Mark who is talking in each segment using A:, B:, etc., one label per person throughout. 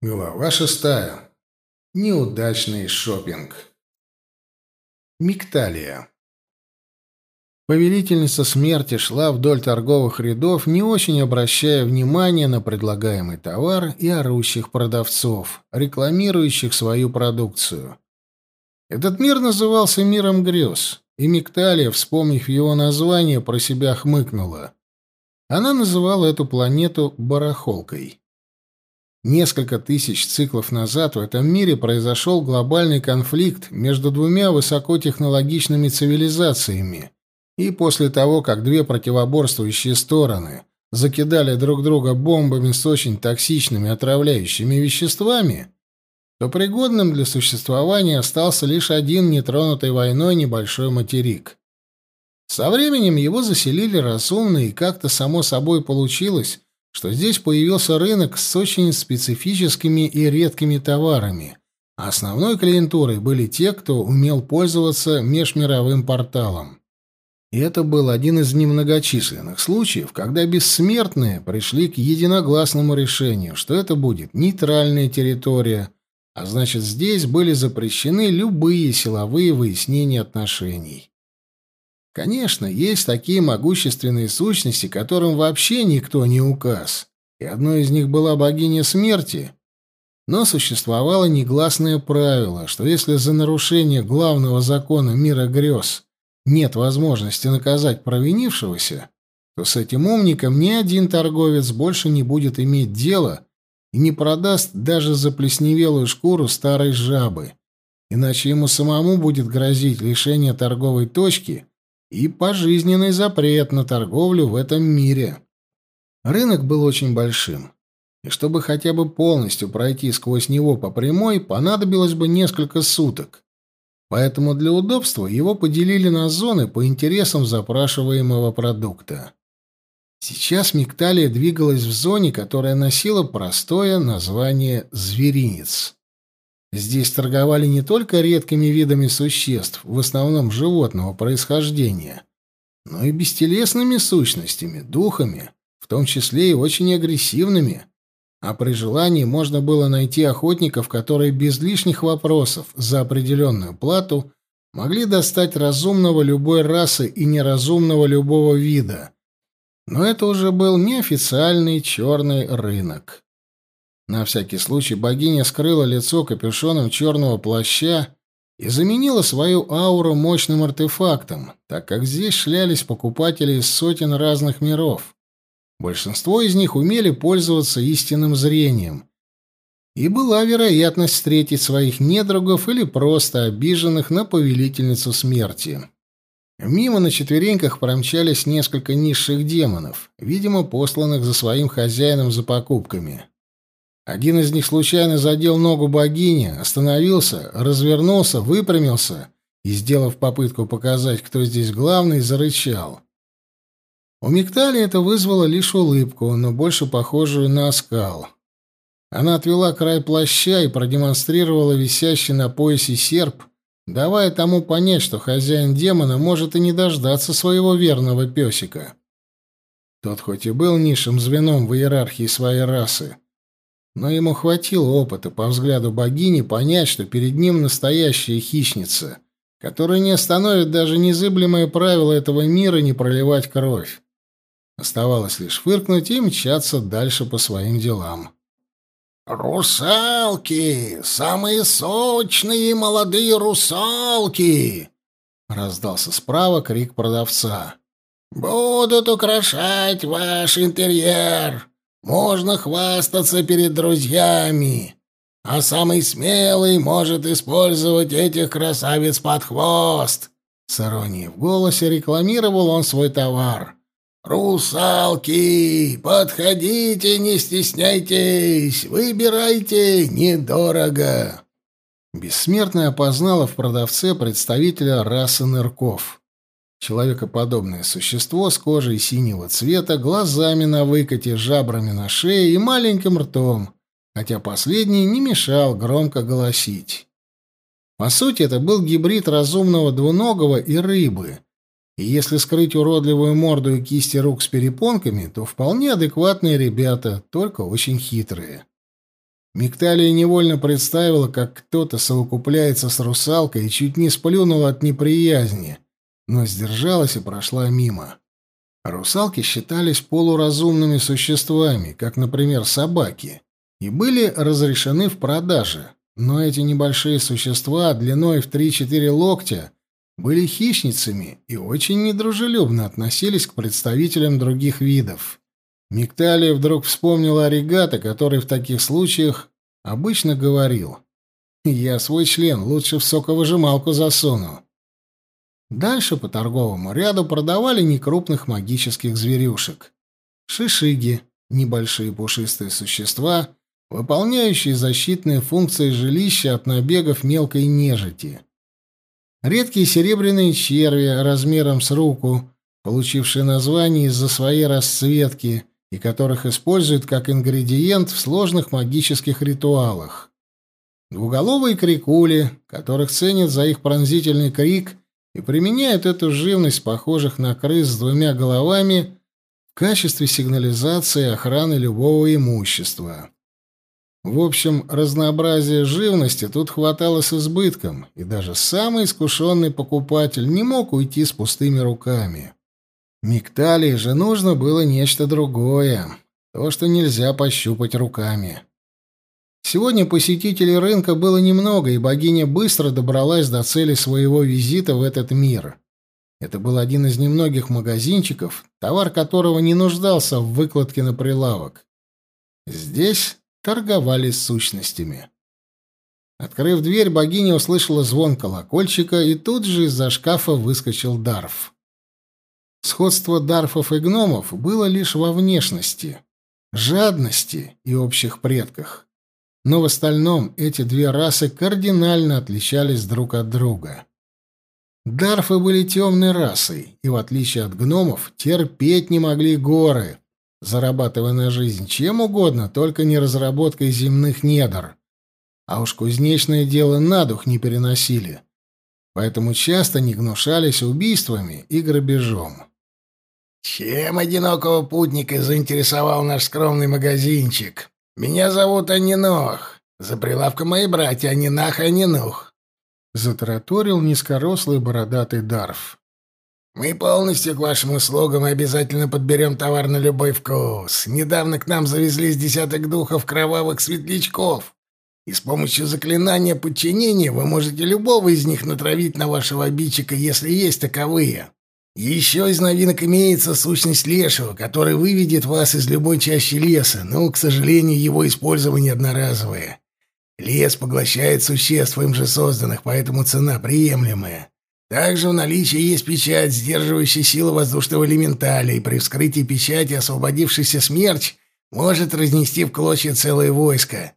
A: Глава шестая. Неудачный шопинг. Мигталия. Повелительница смерти шла вдоль торговых рядов, не очень обращая внимания на предлагаемый товар и орущих продавцов, рекламирующих свою продукцию. Этот мир назывался миром грез, и Мигталия, вспомнив его название, про себя хмыкнула. Она называла эту планету барахолкой. Несколько тысяч циклов назад в этом мире произошел глобальный конфликт между двумя высокотехнологичными цивилизациями, и после того, как две противоборствующие стороны закидали друг друга бомбами с очень токсичными отравляющими веществами, то пригодным для существования остался лишь один нетронутый войной небольшой материк. Со временем его заселили разумные, и как-то само собой получилось, что здесь появился рынок с очень специфическими и редкими товарами, основной клиентурой были те, кто умел пользоваться межмировым порталом. И это был один из немногочисленных случаев, когда бессмертные пришли к единогласному решению, что это будет нейтральная территория, а значит, здесь были запрещены любые силовые выяснения отношений. Конечно, есть такие могущественные сущности, которым вообще никто не указ, и одной из них была богиня смерти. Но существовало негласное правило, что если за нарушение главного закона мира грез нет возможности наказать провинившегося, то с этим умником ни один торговец больше не будет иметь дела и не продаст даже заплесневелую шкуру старой жабы, иначе ему самому будет грозить лишение торговой точки и пожизненный запрет на торговлю в этом мире. Рынок был очень большим, и чтобы хотя бы полностью пройти сквозь него по прямой, понадобилось бы несколько суток. Поэтому для удобства его поделили на зоны по интересам запрашиваемого продукта. Сейчас Мигталия двигалась в зоне, которая носила простое название «зверинец». Здесь торговали не только редкими видами существ, в основном животного происхождения, но и бестелесными сущностями, духами, в том числе и очень агрессивными. А при желании можно было найти охотников, которые без лишних вопросов за определенную плату могли достать разумного любой расы и неразумного любого вида. Но это уже был неофициальный черный рынок. На всякий случай богиня скрыла лицо капюшоном черного плаща и заменила свою ауру мощным артефактом, так как здесь шлялись покупатели из сотен разных миров. Большинство из них умели пользоваться истинным зрением, и была вероятность встретить своих недругов или просто обиженных на повелительницу смерти. Мимо на четвереньках промчались несколько низших демонов, видимо, посланных за своим хозяином за покупками. Один из них случайно задел ногу богини, остановился, развернулся, выпрямился и, сделав попытку показать, кто здесь главный, зарычал. У Мигтали это вызвало лишь улыбку, но больше похожую на оскал. Она отвела край плаща и продемонстрировала висящий на поясе серп, давая тому понять, что хозяин демона может и не дождаться своего верного песика. Тот хоть и был низшим звеном в иерархии своей расы, но ему хватило опыта по взгляду богини понять, что перед ним настоящая хищница, которая не остановит даже незыблемое правило этого мира не проливать кровь. Оставалось лишь фыркнуть и мчаться дальше по своим делам.
B: «Русалки! Самые сочные молодые русалки!» — раздался справа крик продавца. «Будут украшать ваш интерьер!» Можно хвастаться перед друзьями, а самый смелый может использовать этих красавиц под хвост. С иронией в голосе рекламировал он свой товар. «Русалки, подходите, не стесняйтесь, выбирайте недорого».
A: Бессмертная опознала в продавце представителя расы нырков. Человекоподобное существо с кожей синего цвета, глазами на выкате, жабрами на шее и маленьким ртом, хотя последний не мешал громко голосить. По сути, это был гибрид разумного двуногого и рыбы. И если скрыть уродливую морду и кисти рук с перепонками, то вполне адекватные ребята, только очень хитрые. Мигталия невольно представила, как кто-то совокупляется с русалкой и чуть не сплюнула от неприязни, но сдержалась и прошла мимо. Русалки считались полуразумными существами, как, например, собаки, и были разрешены в продаже. Но эти небольшие существа длиной в 3-4 локтя были хищницами и очень недружелюбно относились к представителям других видов. Мигталия вдруг вспомнила оригата, который в таких случаях обычно говорил «Я свой член лучше в соковыжималку засуну». Дальше по торговому ряду продавали некрупных магических зверюшек. Шишиги — небольшие пушистые существа, выполняющие защитные функции жилища от набегов мелкой нежити. Редкие серебряные черви размером с руку, получившие название из-за своей расцветки и которых используют как ингредиент в сложных магических ритуалах. Двуголовые крикули, которых ценят за их пронзительный крик и применяют эту живность похожих на крыс с двумя головами в качестве сигнализации охраны любого имущества. В общем, разнообразия живности тут хватало с избытком, и даже самый искушенный покупатель не мог уйти с пустыми руками. Мигталии же нужно было нечто другое, то, что нельзя пощупать руками. Сегодня посетителей рынка было немного, и богиня быстро добралась до цели своего визита в этот мир. Это был один из немногих магазинчиков, товар которого не нуждался в выкладке на прилавок. Здесь торговали сущностями. Открыв дверь, богиня услышала звон колокольчика, и тут же из-за шкафа выскочил Дарф. Сходство Дарфов и гномов было лишь во внешности, жадности и общих предках. Но в остальном эти две расы кардинально отличались друг от друга. Дарфы были темной расой, и, в отличие от гномов, терпеть не могли горы, зарабатывая на жизнь чем угодно, только не разработкой земных недр. А уж кузнечное дело на дух не переносили, поэтому часто не гнушались убийствами и грабежом.
B: «Чем одинокого путника заинтересовал наш скромный магазинчик? Меня зовут Анинох. За прилавком мои братья Анинах и Анинух», — затараторил низкорослый бородатый Дарф. Мы полностью к вашим услугам и обязательно подберем товар на любой вкус. Недавно к нам завезли с десяток духов кровавых светлячков. И с помощью заклинания подчинения вы можете любого из них натравить на вашего обидчика, если есть таковые. Еще из новинок имеется сущность лешего, который выведет вас из любой чащи леса, но, к сожалению, его использование одноразовое. Лес поглощает существ им же созданных, поэтому цена приемлемая. Также в наличии есть печать, сдерживающая силу воздушного элементаля, и при вскрытии печати освободившийся смерч может разнести в клочья целое войско.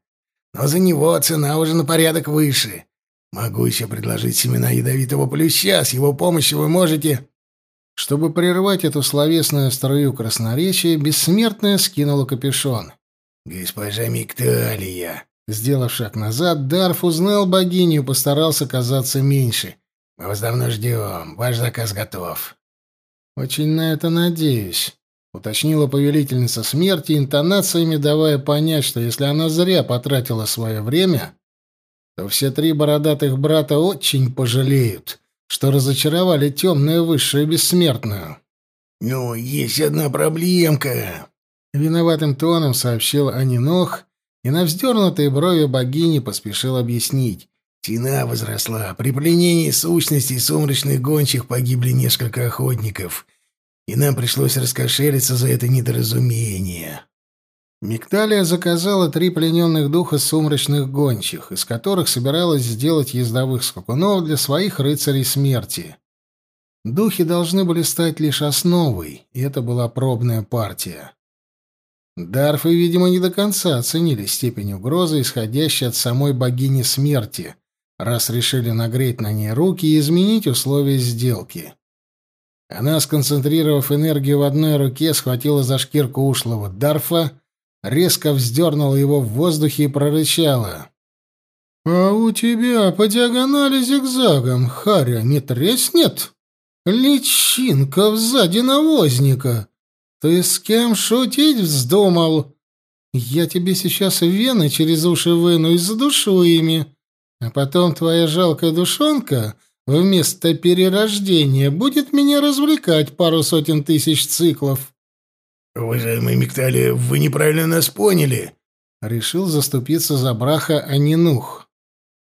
B: Но за него цена уже на порядок выше. Могу еще предложить семена ядовитого плюща, с его помощью вы можете...
A: Чтобы прервать эту словесную струю красноречия, бессмертная скинула капюшон.
B: «Госпожа Микталия!»
A: Сделав шаг назад, Дарф узнал богиню и постарался казаться меньше.
B: Мы вас давно ждем. Ваш заказ готов.
A: Очень на это надеюсь, уточнила повелительница смерти, интонациями давая понять, что если она зря потратила свое время, то все три бородатых брата очень пожалеют, что разочаровали темную высшую бессмертную.
B: «Ну, есть одна проблемка», —
A: виноватым тоном сообщил Анинох, и на вздернутые брови богини поспешил объяснить.
B: Цена возросла. При пленении сущностей сумрачных гончих погибли несколько охотников, и нам пришлось раскошелиться за это недоразумение.
A: Мигдалия заказала три плененных духа сумрачных гончих, из которых собиралась сделать ездовых скакунов для своих рыцарей смерти. Духи должны были стать лишь основой, и это была пробная партия. Дарфы, видимо, не до конца оценили степень угрозы, исходящей от самой богини смерти, раз решили нагреть на ней руки и изменить условия сделки. Она, сконцентрировав энергию в одной руке, схватила за шкирку ушлого Дарфа, резко вздернула его в воздухе и прорычала. «А у тебя по диагонали зигзагом, Харя, не треснет? Личинка сзади навозника! Ты с кем шутить вздумал?» Я тебе сейчас вены через уши выну и задушу ими, а потом твоя жалкая душонка вместо перерождения будет меня развлекать пару сотен тысяч циклов.
B: Уважаемый Миктали, вы неправильно нас поняли.
A: Решил заступиться за браха Анинух.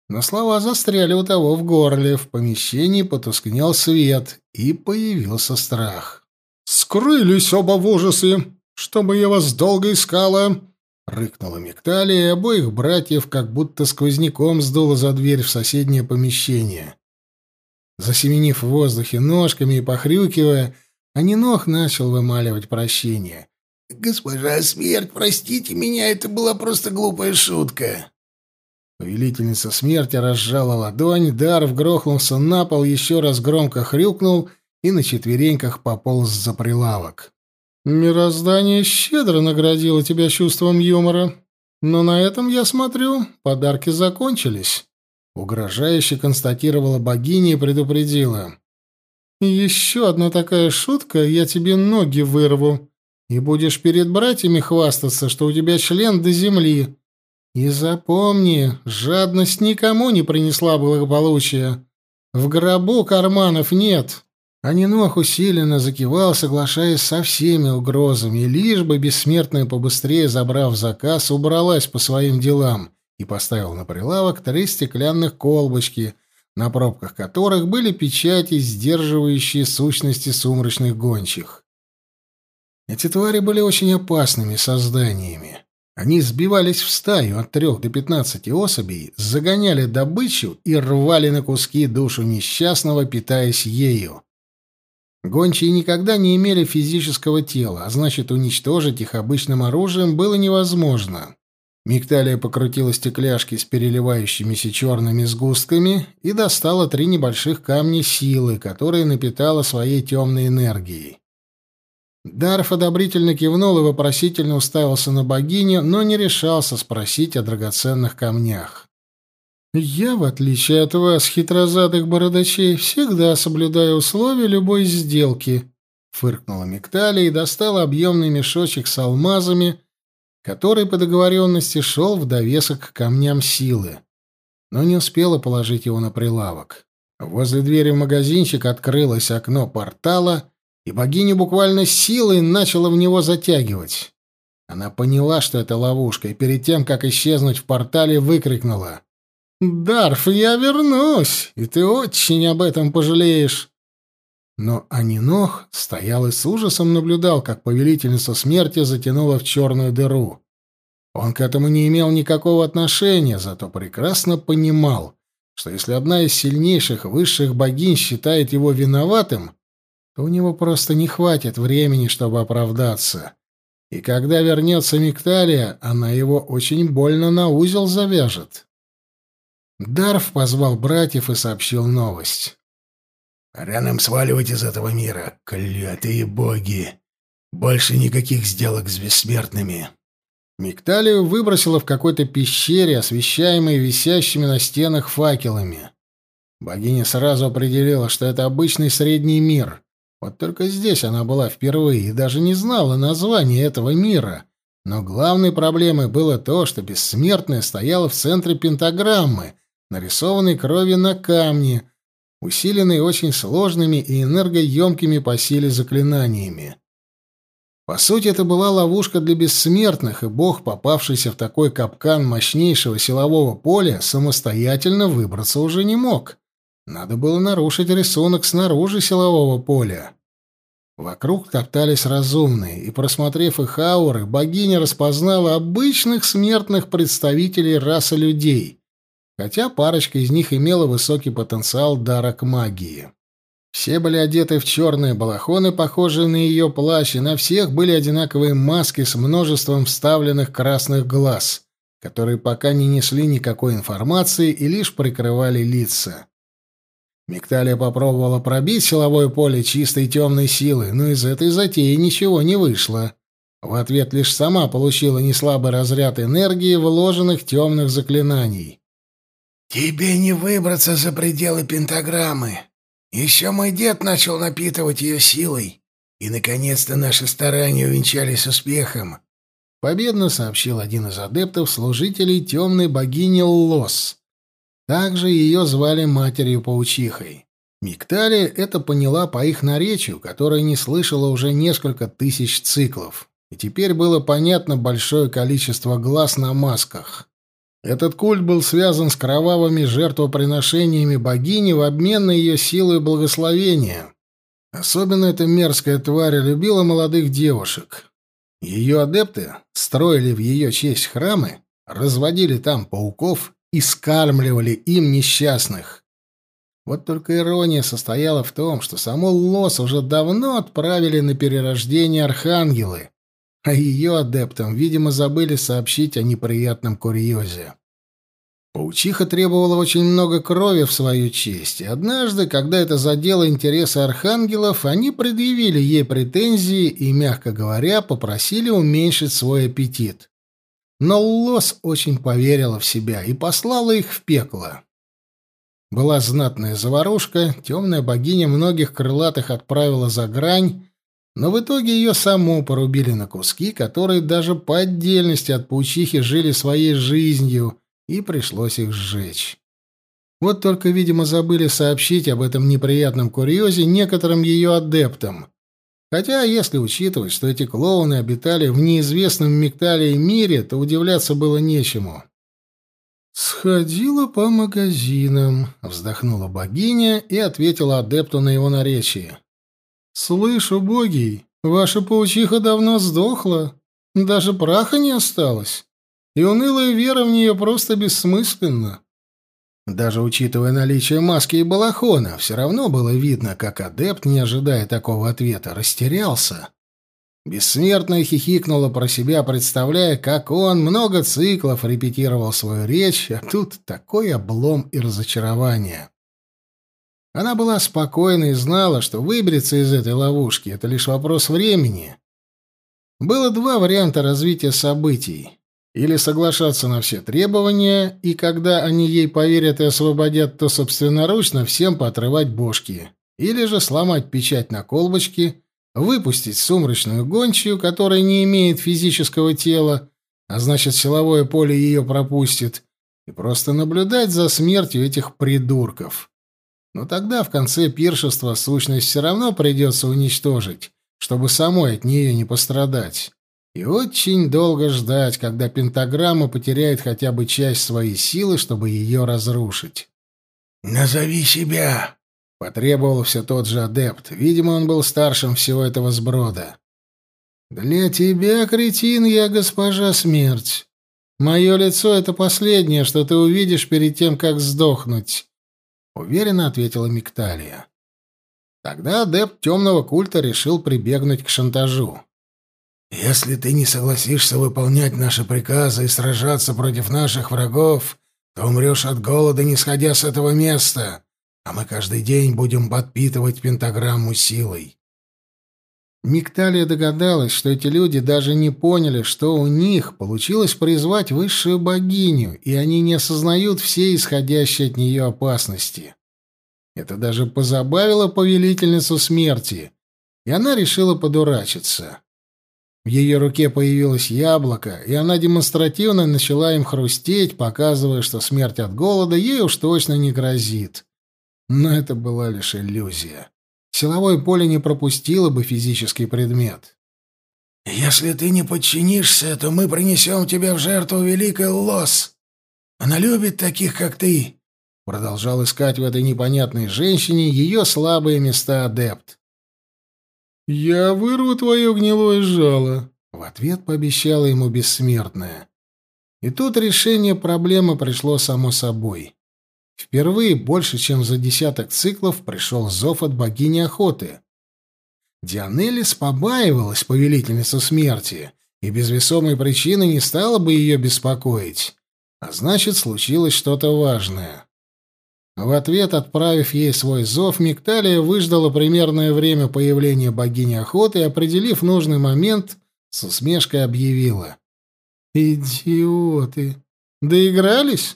A: Но слова застряли у того в горле, в помещении потускнел свет, и появился страх. «Скрылись оба в ужасе, чтобы я вас долго искала!» Рыкнула Мекталия, и обоих братьев как будто сквозняком сдуло за дверь в соседнее помещение. Засеменив в воздухе ножками и похрюкивая, Анинох начал вымаливать прощение.
B: «Госпожа Смерть, простите меня, это была просто глупая шутка».
A: Повелительница смерти разжала ладонь, Дарв грохнулся на пол, еще раз громко хрюкнул и на четвереньках пополз за прилавок. «Мироздание щедро наградило тебя чувством юмора, но на этом, я смотрю, подарки закончились», — угрожающе констатировала богиня и предупредила. «Еще одна такая шутка, я тебе ноги вырву, и будешь перед братьями хвастаться, что у тебя член до земли. И запомни, жадность никому не принесла благополучия. В гробу карманов нет». Анинох усиленно закивал, соглашаясь со всеми угрозами, лишь бы бессмертная побыстрее, забрав заказ, убралась по своим делам и поставил на прилавок три стеклянных колбочки, на пробках которых были печати, сдерживающие сущности сумрачных гончих. Эти твари были очень опасными созданиями. Они сбивались в стаю от трех до пятнадцати особей, загоняли добычу и рвали на куски душу несчастного, питаясь ею. Гончие никогда не имели физического тела, а значит, уничтожить их обычным оружием было невозможно. Мигталия покрутила стекляшки с переливающимися черными сгустками и достала три небольших камня силы, которые напитала своей темной энергией. Дарф одобрительно кивнул и вопросительно уставился на богиню, но не решался спросить о драгоценных камнях. «Я, в отличие от вас, хитрозадых бородачей, всегда соблюдаю условия любой сделки», — фыркнула Мигталия и достала объемный мешочек с алмазами, который по договоренности шел в довесок к камням силы, но не успела положить его на прилавок. Возле двери в магазинчик открылось окно портала, и богиня буквально силой начала в него затягивать. Она поняла, что это ловушка, и перед тем, как исчезнуть в портале, выкрикнула — «Дарф, я вернусь, и ты очень об этом пожалеешь». Но Анинох стоял и с ужасом наблюдал, как повелительница смерти затянула в черную дыру. Он к этому не имел никакого отношения, зато прекрасно понимал, что если одна из сильнейших высших богинь считает его виноватым, то у него просто не хватит времени, чтобы оправдаться. И когда вернется Микталия, она его очень больно на узел завяжет. Дарф позвал братьев и сообщил новость.
B: «Пора нам сваливать из этого мира, клятые боги! Больше никаких сделок с бессмертными!»
A: Мигталию выбросило в какой-то пещере, освещаемой висящими на стенах факелами. Богиня сразу определила, что это обычный средний мир. Вот только здесь она была впервые и даже не знала названия этого мира. Но главной проблемой было то, что бессмертная стояла в центре пентаграммы, нарисованный кровью на камне, усиленный очень сложными и энергоемкими по силе заклинаниями. По сути, это была ловушка для бессмертных, и бог, попавшийся в такой капкан мощнейшего силового поля, самостоятельно выбраться уже не мог. Надо было нарушить рисунок снаружи силового поля. Вокруг топтались разумные, и, просмотрев их ауры, богиня распознала обычных смертных представителей расы людей, хотя парочка из них имела высокий потенциал дара к магии. Все были одеты в черные балахоны, похожие на ее плащ, и на всех были одинаковые маски с множеством вставленных красных глаз, которые пока не несли никакой информации и лишь прикрывали лица. Мигталия попробовала пробить силовое поле чистой темной силы, но из этой затеи ничего не вышло. В ответ лишь сама получила неслабый разряд энергии вложенных темных заклинаний.
B: «Тебе не выбраться за пределы пентаграммы. Еще мой дед начал напитывать ее силой, и, наконец-то, наши старания увенчались успехом.
A: — победно сообщил один из адептов, служителей темной богини Лос. Также ее звали матерью-паучихой. Микталия это поняла по их наречию, которое не слышала уже несколько тысяч циклов. И теперь было понятно большое количество глаз на масках. Этот культ был связан с кровавыми жертвоприношениями богини в обмен на ее силу и благословение. Особенно эта мерзкая тварь любила молодых девушек. Ее адепты строили в ее честь храмы, разводили там пауков и скармливали им несчастных. Вот только ирония состояла в том, что саму Лос уже давно отправили на перерождение архангелы, а ее адептам, видимо, забыли сообщить о неприятном курьезе. Паучиха требовала очень много крови в свою честь, и однажды, когда это задело интересы архангелов, они предъявили ей претензии и, мягко говоря, попросили уменьшить свой аппетит. Но Лос очень поверила в себя и послала их в пекло. Была знатная заварушка, темная богиня многих крылатых отправила за грань, но в итоге ее саму порубили на куски, которые даже по отдельности от паучихи жили своей жизнью, и пришлось их сжечь. Вот только, видимо, забыли сообщить об этом неприятном курьезе некоторым ее адептам. Хотя, если учитывать, что эти клоуны обитали в неизвестном Мигталии мире, то удивляться было нечему. «Сходила по магазинам», — вздохнула богиня и ответила адепту на его наречие. «Слышу, боги, ваша паучиха давно сдохла, даже праха не осталось, и унылая вера в нее просто бессмысленна». Даже учитывая наличие маски и балахона, все равно было видно, как адепт, не ожидая такого ответа, растерялся. Бессмертная хихикнула про себя, представляя, как он много циклов репетировал свою речь, а тут такой облом и разочарование. Она была спокойна и знала, что выберется из этой ловушки — это лишь вопрос времени. Было два варианта развития событий. Или соглашаться на все требования, и когда они ей поверят и освободят, то собственноручно всем поотрывать бошки. Или же сломать печать на колбочке — выпустить сумрачную гончую, которая не имеет физического тела, а значит, силовое поле ее пропустит, и просто наблюдать за смертью этих придурков. Но тогда в конце пиршества сущность все равно придется уничтожить, чтобы самой от нее не пострадать. И очень долго ждать, когда пентаграмма потеряет хотя бы часть своей силы, чтобы ее разрушить.
B: «Назови себя!»
A: Потребовал все тот же адепт. Видимо, он был старшим всего этого сброда. «Для тебя, кретин, я госпожа смерть. Мое лицо — это последнее, что ты увидишь перед тем, как сдохнуть», — уверенно ответила Микталия. Тогда адепт темного культа решил прибегнуть к шантажу.
B: «Если ты не согласишься выполнять наши приказы и сражаться против наших врагов, то умрешь от голода, не сходя с этого места», а мы каждый день будем подпитывать пентаграмму силой.
A: Микталия догадалась, что эти люди даже не поняли, что у них получилось призвать высшую богиню, и они не осознают все исходящие от нее опасности. Это даже позабавило повелительницу смерти, и она решила подурачиться. В ее руке появилось яблоко, и она демонстративно начала им хрустеть, показывая, что смерть от голода ей уж точно не грозит. Но это была лишь иллюзия. Силовое поле не пропустило бы физический предмет.
B: «Если ты не подчинишься, то мы принесем тебя в жертву великой Лос. Она любит таких, как ты», — продолжал искать в этой непонятной женщине ее слабые места адепт.
A: «Я вырву твое гнилое жало», — в ответ пообещала ему бессмертная. И тут решение проблемы пришло само собой. Впервые больше, чем за десяток циклов пришел зов от богини охоты. Дионелис побаивалась повелительницу смерти, и без весомой причины не стала бы ее беспокоить. А значит, случилось что-то важное. В ответ, отправив ей свой зов, Мигталия выждала примерное время появления богини охоты и, определив нужный момент, с усмешкой объявила. «Идиоты! Доигрались?»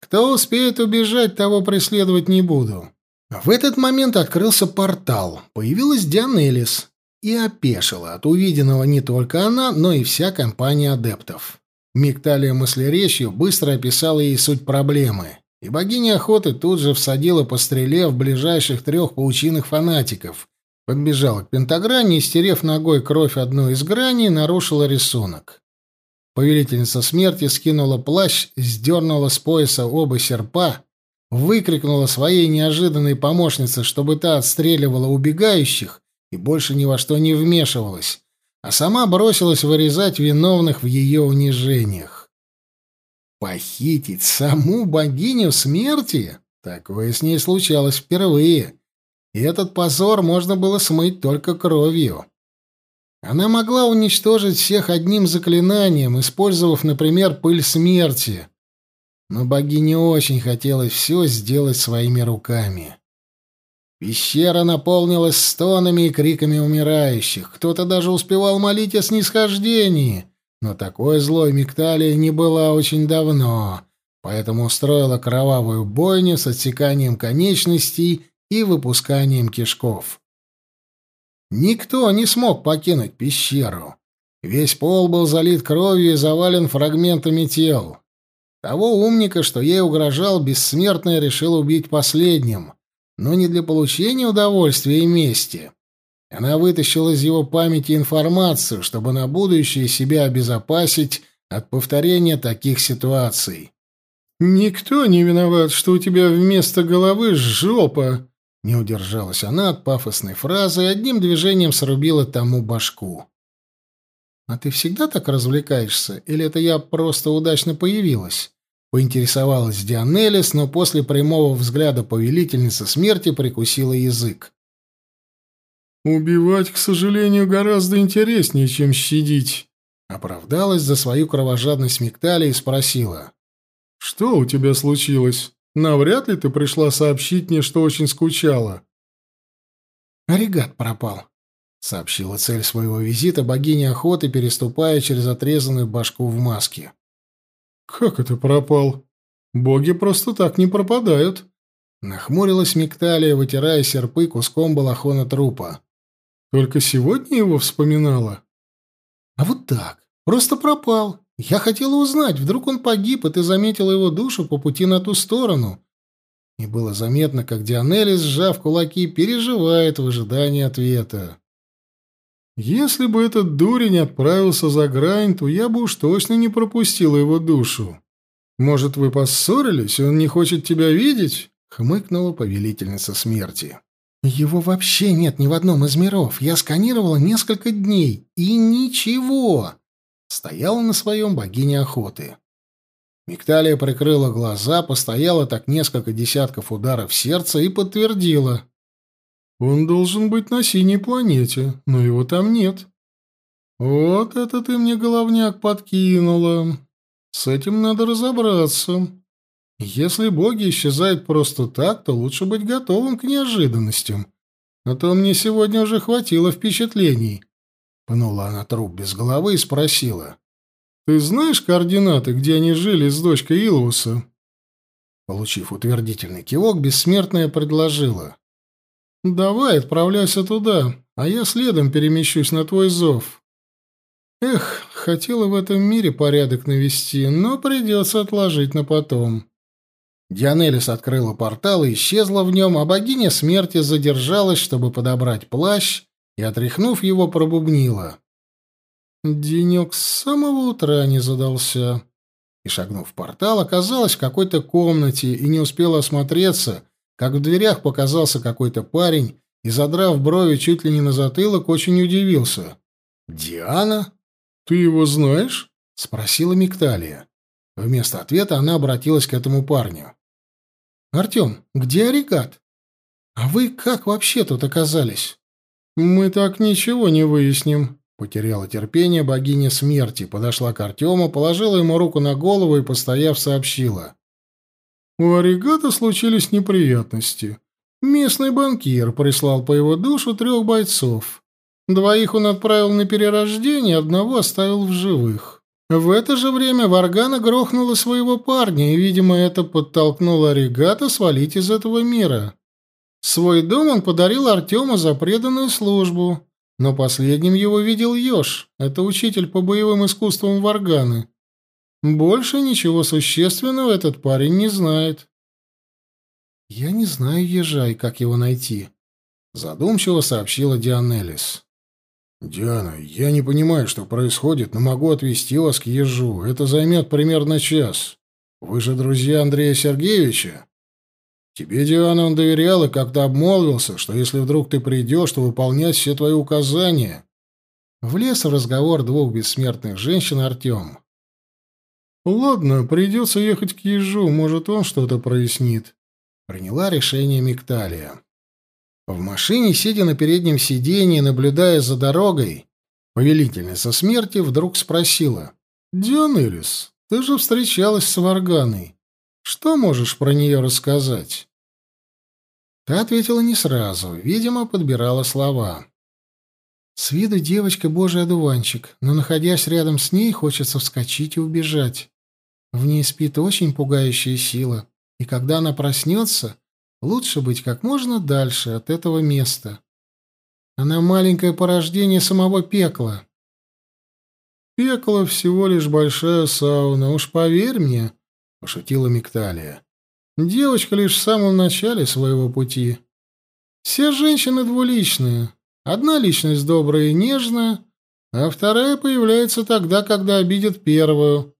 A: Кто успеет убежать, того преследовать не буду. В этот момент открылся портал. Появилась Дианелис. И опешила от увиденного не только она, но и вся компания адептов. Мигталия мыслеречью быстро описала ей суть проблемы, и богиня охоты тут же всадила по стреле в ближайших трех паучиных фанатиков, подбежала к пентаграмме и, стерев ногой кровь одной из граней, нарушила рисунок. Повелительница смерти скинула плащ, сдернула с пояса оба серпа, выкрикнула своей неожиданной помощнице, чтобы та отстреливала убегающих и больше ни во что не вмешивалась, а сама бросилась вырезать виновных в ее унижениях. Похитить саму богиню смерти? Такое с ней случалось впервые. И этот позор можно было смыть только кровью. Она могла уничтожить всех одним заклинанием, использовав, например, пыль смерти. Но богине очень хотелось все сделать своими руками. Пещера наполнилась стонами и криками умирающих. Кто-то даже успевал молить о снисхождении. Но такой злой Мигталия не была очень давно, поэтому устроила кровавую бойню с отсеканием конечностей и выпусканием кишков. Никто не смог покинуть пещеру. Весь пол был залит кровью и завален фрагментами тел. Того умника, что ей угрожал, бессмертная решила убить последним, но не для получения удовольствия и мести. Она вытащила из его памяти информацию, чтобы на будущее себя обезопасить от повторения таких ситуаций. «Никто не виноват, что у тебя вместо головы жопа!» Не удержалась она от пафосной фразы и одним движением срубила тому башку. «А ты всегда так развлекаешься, или это я просто удачно появилась?» Поинтересовалась Дианелис, но после прямого взгляда повелительницы смерти прикусила язык. «Убивать, к сожалению, гораздо интереснее, чем щадить», — оправдалась за свою кровожадность Мигтали и спросила. «Что у тебя случилось?» Навряд ли ты пришла сообщить мне, что очень скучала. Оригат пропал, сообщила цель своего визита богиня охоты, переступая через отрезанную башку в маске. Как это пропал? Боги просто так не пропадают. Нахмурилась Мигталия, вытирая серпы куском балахона трупа. Только сегодня его вспоминала. А вот так, просто пропал. Я хотела узнать, вдруг он погиб, и ты заметила его душу по пути на ту сторону. И было заметно, как Дионелис, сжав кулаки, переживает в ожидании ответа. Если бы этот дурень отправился за грань, то я бы уж точно не пропустила его душу. Может, вы поссорились, он не хочет тебя видеть? хмыкнула повелительница смерти. Его вообще нет ни в одном из миров. Я сканировала несколько дней и ничего стояла на своем богине охоты. Мигталия прикрыла глаза, постояла так несколько десятков ударов сердца и подтвердила. «Он должен быть на синей планете, но его там нет». «Вот это ты мне головняк подкинула. С этим надо разобраться. Если боги исчезают просто так, то лучше быть готовым к неожиданностям. А то мне сегодня уже хватило впечатлений. Пнула она труп без головы и спросила. «Ты знаешь координаты, где они жили с дочкой Илвуса?» Получив утвердительный кивок, бессмертная предложила. «Давай, отправляйся туда, а я следом перемещусь на твой зов». Эх, хотела в этом мире порядок навести, но придется отложить на потом. Дианелис открыла портал и исчезла в нем, а богиня смерти задержалась, чтобы подобрать плащ и, отряхнув его, пробубнила. Денек с самого утра не задался. И, шагнув в портал, оказалась в какой-то комнате и не успела осмотреться, как в дверях показался какой-то парень и, задрав брови чуть ли не на затылок, очень удивился. «Диана? Ты его знаешь?» — спросила Мигталия. Вместо ответа она обратилась к этому парню. «Артем, где Аригат? А вы как вообще тут оказались?» «Мы так ничего не выясним», — потеряла терпение богиня смерти, подошла к Артему, положила ему руку на голову и, постояв, сообщила. «У Оригата случились неприятности. Местный банкир прислал по его душу трех бойцов. Двоих он отправил на перерождение, одного оставил в живых. В это же время Варгана грохнула своего парня, и, видимо, это подтолкнуло Оригата свалить из этого мира. Свой дом он подарил Артему за преданную службу, но последним его видел Ёж, это учитель по боевым искусствам Варганы. Больше ничего существенного этот парень не знает. «Я не знаю, Ежай, как его найти», — задумчиво сообщила Дианелис.
B: «Диана, я не понимаю, что происходит, но могу отвезти вас к Ежу. Это займет примерно час. Вы же друзья Андрея Сергеевича?» Тебе, Диана, он доверял и как-то обмолвился, что если вдруг ты придешь, то выполнять все твои указания. Влез в разговор двух бессмертных женщин Артем. «Ладно, придется ехать к ежу, может, он что-то прояснит», — приняла решение Мигталия. В машине, сидя на переднем сиденье, наблюдая за дорогой, повелительница смерти вдруг спросила. «Дионелис, ты же встречалась с Варганой. Что можешь про нее рассказать?» Та ответила не сразу, видимо, подбирала слова. С виду девочка божий одуванчик, но, находясь рядом с ней, хочется вскочить и убежать. В ней спит очень пугающая сила, и когда она проснется, лучше быть как можно дальше от этого места. Она маленькое порождение самого пекла. «Пекло всего лишь большая сауна, уж поверь мне», — пошутила Мигталия. Девочка лишь в самом начале своего пути. Все женщины двуличные. Одна личность добрая и нежная, а вторая появляется тогда, когда обидит первую.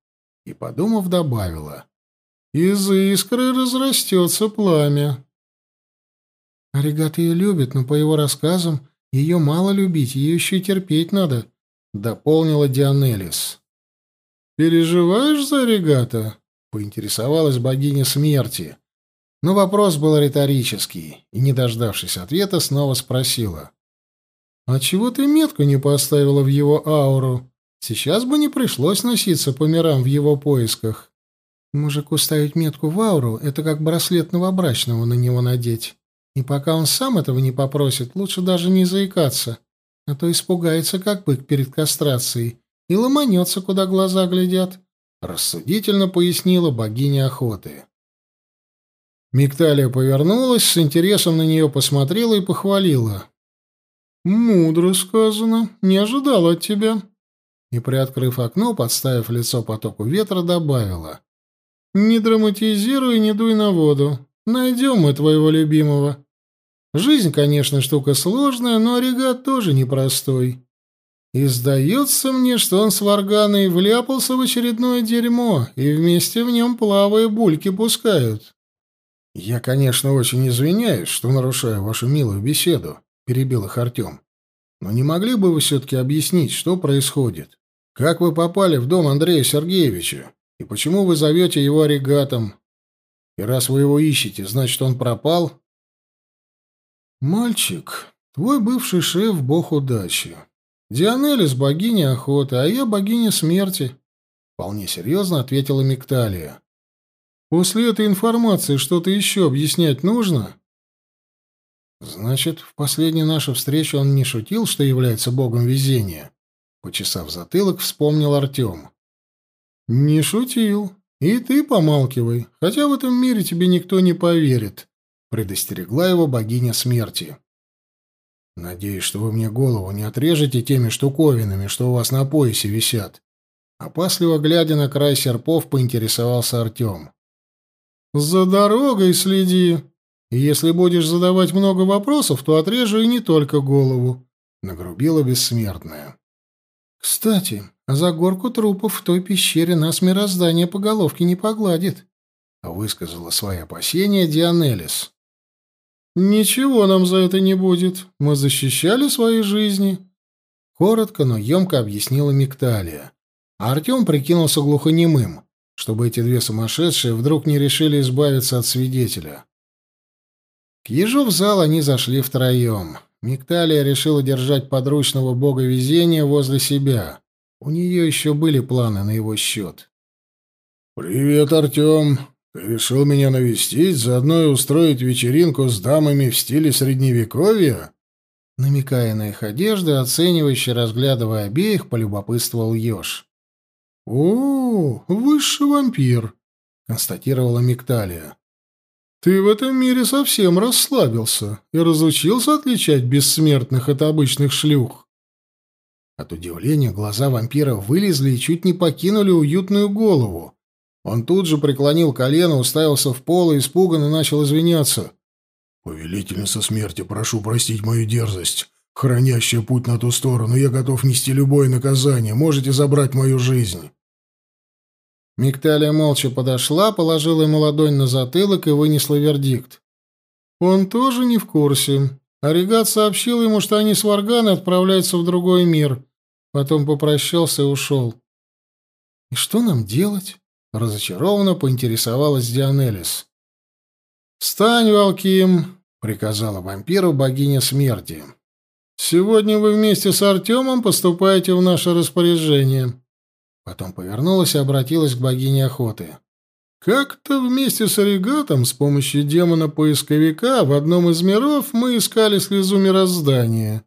B: И, подумав, добавила. Из искры разрастется пламя. Аригат ее любит, но по его рассказам ее мало любить, ее еще и терпеть надо, — дополнила Дионелис. «Переживаешь за Аригата?» Поинтересовалась богиня смерти. Но вопрос был риторический, и, не дождавшись ответа, снова спросила. «А чего ты метку не поставила в его ауру? Сейчас бы не пришлось носиться по мирам в его поисках. Мужику ставить метку в ауру — это как браслет новобрачного на него надеть. И пока он сам этого не попросит, лучше даже не заикаться, а то испугается, как бык перед кастрацией, и ломанется, куда глаза глядят» рассудительно пояснила богиня охоты. Мигталия повернулась, с интересом на нее посмотрела и похвалила. «Мудро сказано, не ожидала от тебя». И, приоткрыв окно, подставив лицо потоку ветра, добавила. «Не драматизируй не дуй на воду. Найдем мы твоего любимого. Жизнь, конечно, штука сложная, но оригат тоже непростой. И сдается мне, что он с Варганой вляпался в очередное дерьмо, и вместе в нем плавая бульки пускают. — Я, конечно, очень извиняюсь, что нарушаю вашу милую беседу, — перебил их Артем. — Но не могли бы вы все-таки объяснить, что происходит? Как вы попали в дом Андрея Сергеевича? И почему вы зовете его оригатом? И раз вы его ищете, значит, он пропал? — Мальчик, твой бывший шеф — бог удачи. Дионелис — богиня охоты, а я богиня смерти», — вполне серьезно ответила Микталия. «После этой информации что-то еще объяснять нужно?» «Значит, в последнюю нашу встречу он не шутил, что является богом везения?» Почесав затылок, вспомнил Артем. «Не шутил. И ты помалкивай, хотя в этом мире тебе никто не поверит», — предостерегла его богиня смерти. Надеюсь, что вы мне голову не отрежете теми штуковинами, что у вас на поясе висят. Опасливо глядя на край серпов, поинтересовался Артем. «За дорогой следи. И если будешь задавать много вопросов, то отрежу и не только голову», — нагрубила бессмертная. «Кстати, за горку трупов в той пещере нас мироздание по головке не погладит», — высказала свои опасения Дионелис. «Ничего нам за это не будет. Мы защищали свои жизни». Коротко, но емко объяснила Мигталия. А Артем прикинулся глухонемым, чтобы эти две сумасшедшие вдруг не решили избавиться от свидетеля. К ежу в зал они зашли втроем. Мигталия решила держать подручного бога везения возле себя. У нее еще были планы на его счет.
C: «Привет, Артем!» Решил меня навестить, заодно и устроить вечеринку с дамами в стиле средневековья?»
A: Намекая на их одежды, оценивающе разглядывая обеих, полюбопытствовал Ёж.
C: «О, высший вампир», — констатировала Мигталия. «Ты в этом мире совсем расслабился и разучился отличать бессмертных от обычных шлюх».
A: От удивления глаза вампира вылезли и чуть не покинули уютную голову. Он тут же преклонил колено, уставился в пол и испуганно начал извиняться. «Повелительница смерти, прошу простить мою дерзость. Хранящая путь на ту сторону, я готов нести любое наказание. Можете забрать мою жизнь». Мигталия молча подошла, положила ему ладонь на затылок и вынесла вердикт. Он тоже не в курсе. Оригат сообщил ему, что они с Варганой отправляются в другой мир. Потом попрощался и ушел. «И что нам делать?» — разочарованно поинтересовалась Дионелис. «Встань, Валким!» — приказала вампиру богиня смерти. «Сегодня вы вместе с Артемом поступаете в наше распоряжение». Потом повернулась и обратилась к богине охоты. Как-то вместе с Оригатом с помощью демона-поисковика в одном из миров мы искали слезу мироздания,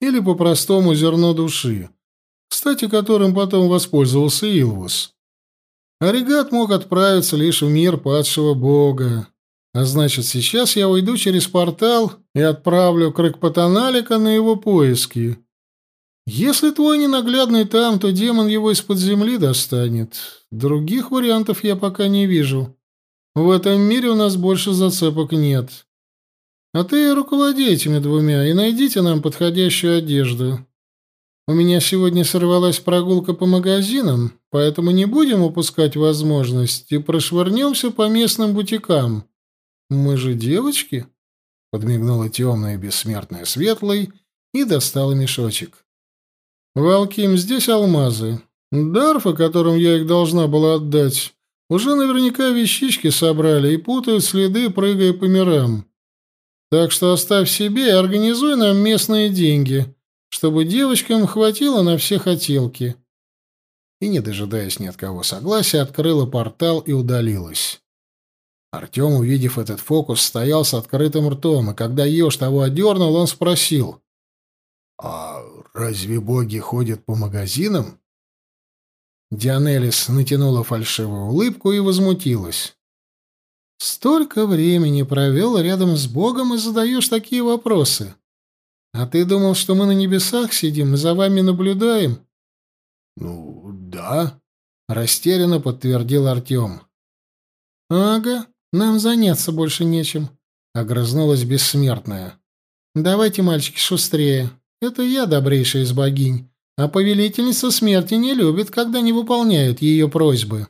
A: или по-простому зерно души, кстати, которым потом воспользовался Илвус. Оригат мог отправиться лишь в мир падшего бога, а значит, сейчас я уйду через портал и отправлю Крыкпатаналика на его поиски. Если твой ненаглядный там, то демон его из-под земли достанет. Других вариантов я пока не вижу. В этом мире у нас больше зацепок нет. А ты руководи этими двумя и найдите нам подходящую одежду. У меня сегодня сорвалась прогулка по магазинам, поэтому не будем упускать возможность и прошвырнемся по местным бутикам. Мы же девочки, — подмигнула темная бессмертная светлой и достала мешочек. «Валким, здесь алмазы. Дарфа, которым я их должна была отдать, уже наверняка вещички собрали и путают следы, прыгая по мирам. Так что оставь себе и организуй нам местные деньги, чтобы девочкам хватило на все хотелки». И, не дожидаясь ни от кого согласия, открыла портал и удалилась. Артем, увидев этот фокус, стоял с открытым ртом, и когда еж того одернул, он спросил. «А разве боги ходят по магазинам?» Дионелис натянула фальшивую улыбку и возмутилась. «Столько времени провел рядом с Богом и задаешь такие вопросы. А ты думал, что мы на небесах сидим и за вами наблюдаем?»
C: «Ну, да», —
A: растерянно подтвердил Артем. «Ага, нам заняться больше нечем», — огрызнулась бессмертная. «Давайте, мальчики, шустрее. Это я добрейшая из богинь, а повелительница смерти не любит, когда не выполняют ее просьбы.